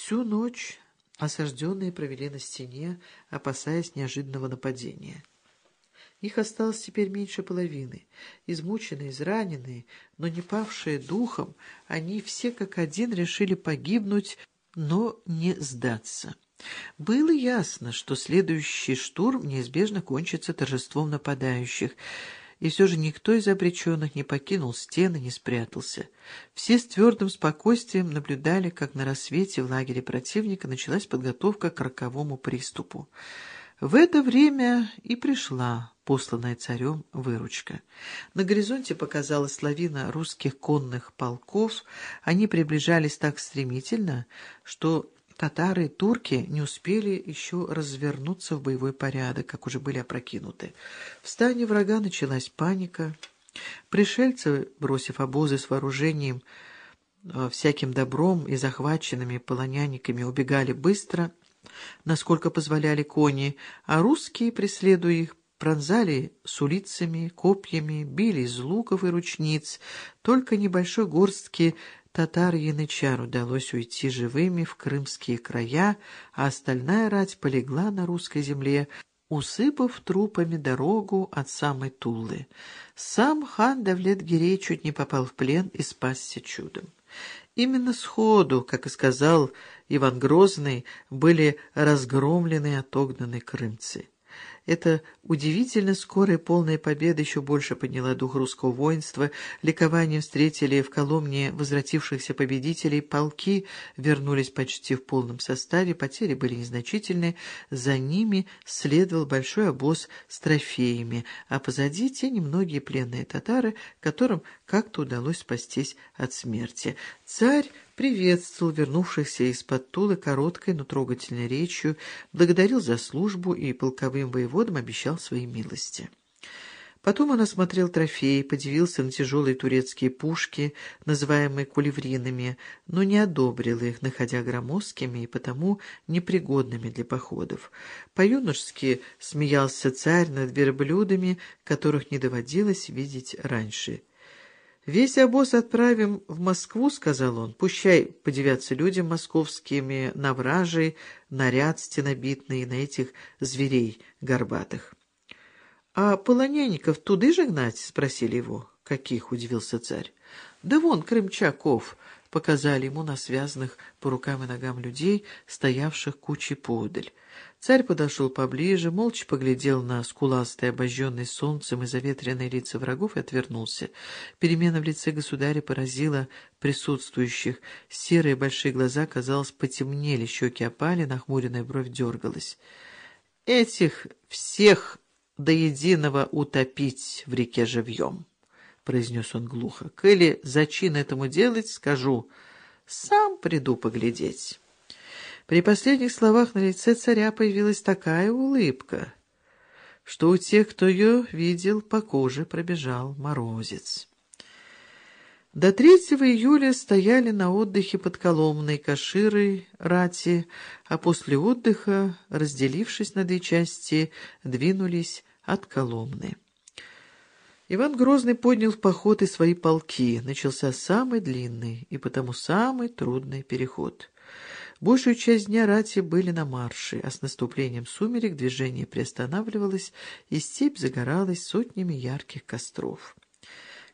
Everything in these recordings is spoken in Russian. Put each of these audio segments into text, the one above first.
Всю ночь осажденные провели на стене, опасаясь неожиданного нападения. Их осталось теперь меньше половины. Измученные, израненные, но не павшие духом, они все как один решили погибнуть, но не сдаться. Было ясно, что следующий штурм неизбежно кончится торжеством нападающих, и все же никто из обреченных не покинул стены, не спрятался. Все с твердым спокойствием наблюдали, как на рассвете в лагере противника началась подготовка к роковому приступу. В это время и пришла посланная царем выручка. На горизонте показалась лавина русских конных полков. Они приближались так стремительно, что татары и турки не успели еще развернуться в боевой порядок, как уже были опрокинуты. В стане врага началась паника. Пришельцы, бросив обозы с вооружением, э, всяким добром и захваченными полонянниками, убегали быстро — насколько позволяли кони, а русские, преследуя их, пронзали с улицами, копьями, били из луков и ручниц. Только небольшой горстке татар и янычар удалось уйти живыми в крымские края, а остальная рать полегла на русской земле, усыпав трупами дорогу от самой Тулы. Сам хан Давлет-Гирей чуть не попал в плен и спасся чудом. Именно сходу, как и сказал Иван Грозный, были разгромлены и отогнаны крымцы. Эта удивительно скорая полная победа еще больше подняла дух русского воинства. Ликованием встретили в Коломне возвратившихся победителей. Полки вернулись почти в полном составе, потери были незначительны. За ними следовал большой обоз с трофеями, а позади те немногие пленные татары, которым как-то удалось спастись от смерти. Царь приветствовал вернувшихся из-под Тулы короткой, но трогательной речью, благодарил за службу и полковым воеводам обещал свои милости. Потом он осмотрел трофеи, подивился на тяжелые турецкие пушки, называемые кулевринами, но не одобрил их, находя громоздкими и потому непригодными для походов. По-юношески смеялся царь над верблюдами, которых не доводилось видеть раньше. «Весь обоз отправим в Москву», — сказал он. «Пущай подивятся людям московскими на вражий, наряд стенобитный, на этих зверей горбатых». «А полонянников туды же гнать?» — спросили его. «Каких?» — удивился царь. «Да вон, крымчаков!» — показали ему на связанных по рукам и ногам людей, стоявших кучей подаль. Царь подошел поближе, молча поглядел на скуластые, обожженные солнцем и заветренные лица врагов и отвернулся. Перемена в лице государя поразила присутствующих. Серые большие глаза, казалось, потемнели, щеки опали, нахмуренная бровь дергалась. «Этих всех до единого утопить в реке живьем», — произнес он глухо. «Коли зачин этому делать, скажу, сам приду поглядеть». При последних словах на лице царя появилась такая улыбка, что у тех, кто ее видел, по коже пробежал морозец. До 3 июля стояли на отдыхе под Коломной Каширой, Рати, а после отдыха, разделившись на две части, двинулись от Коломны. Иван Грозный поднял в поход и свои полки. Начался самый длинный и потому самый трудный переход. Большую часть дня рати были на марше, а с наступлением сумерек движение приостанавливалось, и степь загоралась сотнями ярких костров.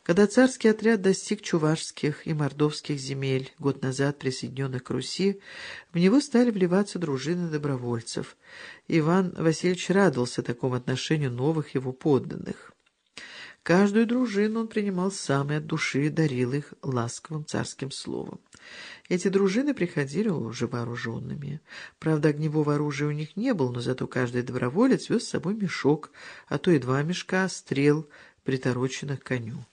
Когда царский отряд достиг чувашских и мордовских земель, год назад присоединенных к Руси, в него стали вливаться дружины добровольцев. Иван Васильевич радовался такому отношению новых его подданных. Каждую дружину он принимал сам и от души дарил их ласковым царским словом. Эти дружины приходили уже вооруженными. Правда, огневого оружия у них не было, но зато каждый доброволец вез с собой мешок, а то и два мешка стрел, притороченных коню.